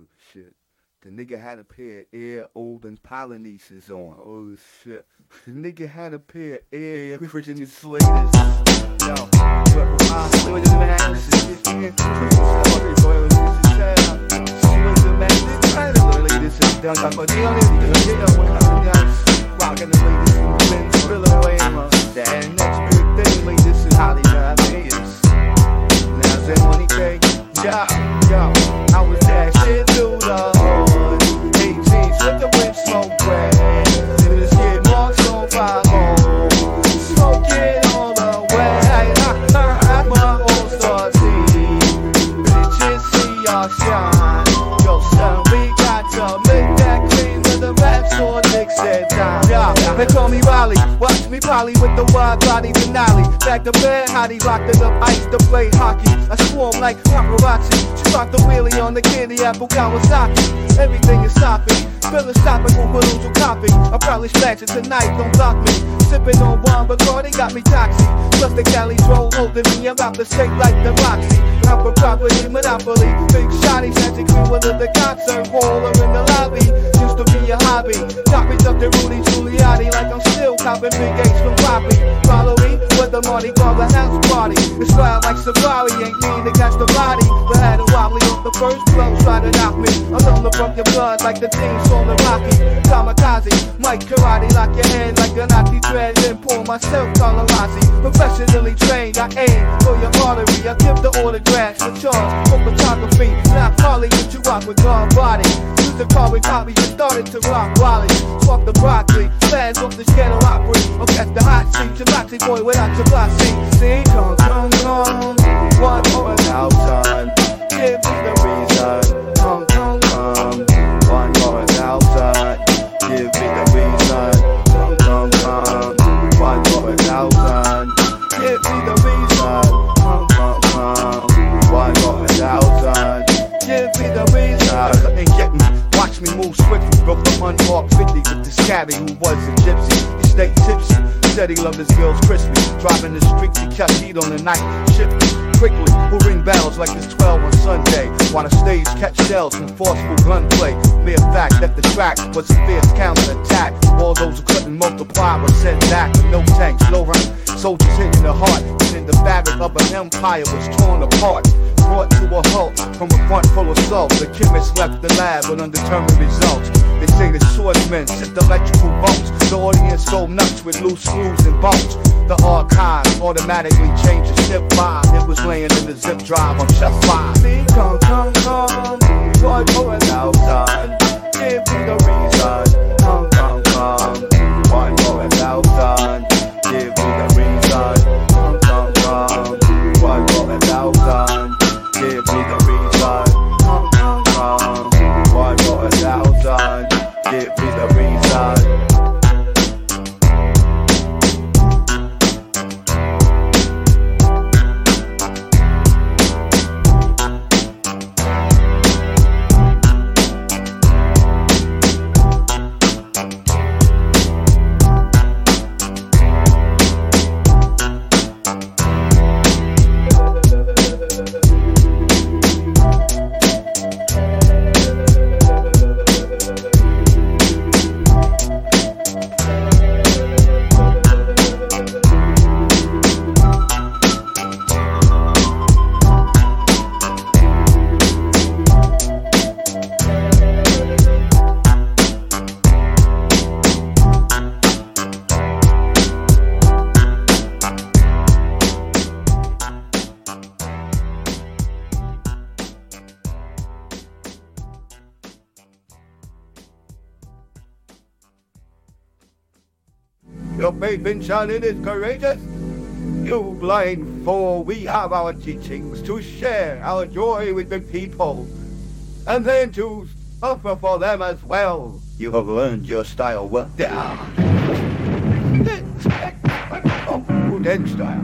Oh shit. The nigga had a pair of Air Olden Polynesians on. Oh shit. The nigga had a pair of Air Christian Slaters. Yo, but I still the man. Shit, man. Down, I'm a deal, yeah, when I'm down, rocking the latest and been spilling away, man. That next big thing, latest in Hollywood, Vegas. Now, that money cake, yeah, they call me Riley. Watch me Polly with the wide body finale. Back to bed, hottie locked it up ice to play hockey. I swarm like paparazzi. She rocked the wheelie on the candy apple Kawasaki. Everything is stopping. Philosophical will copy. I probably splash it tonight, don't block me. Sipping on wine, but God, they got me toxic. Plus the Cali troll holding me, I'm out the shake like the Roxy. I'm a property monopoly. Big shotty, magic queen with the concert hall or in the lobby. Used to be a hobby. Copies of the Rudy Giuliani like I'm still copping big H from Poppy. Follow me the Mardi the house party. It's wild like Safari, ain't mean to catch the body. But had a wobbly off the first blow, try to knock me. I'm on the from your blood like the team on the Rocky. Kamikaze, Mike Karate, lock your head like a Nazi thread. Then pull myself, Colorasi. Professionally trained, I aim for your artery. I give the autographs, the charge for photography. Not Polly, but you rock with God body. Car copy, you started to rock Wally. Fuck the broccoli, fans off the scatter opera. Or catch the hot seat, Chilaxi boy without your glossy. See, come, come, come. One more thousand. Give me the reason. Come, come, come. One more thousand. Give me the reason. Come, come, come. One more thousand. Give me the reason. Come, come, come. One more thousand. Give me the reason. And get me. Move swiftly. Broke the unmarked 50 with this caddy who was a gypsy. He stayed tipsy. Said he loved his girls crispy. Driving the streets, to catch heat on the night. Shifty, quickly, who ring bells like it's 12 on Sunday. While the stage catch shells from forceful gunplay. Mere fact that the track was a fierce counterattack. All those who couldn't multiply were sent back with no tanks, no rank. Soldiers hit in the heart. And in the fabric of an empire was torn apart. Brought to a halt from a front full of salt. The chemist left the lab with undetermined results. They say the swordsmen sent electrical bolts. The audience go nuts with loose screws and bolts. The archive automatically changed the zip vibe. It was laying in the zip drive on chef five. Come, come, come. Your faith in Shannon is courageous. You blind fool, we have our teachings to share our joy with the people, and then to suffer for them as well. You have learned your style well down. Oh, style.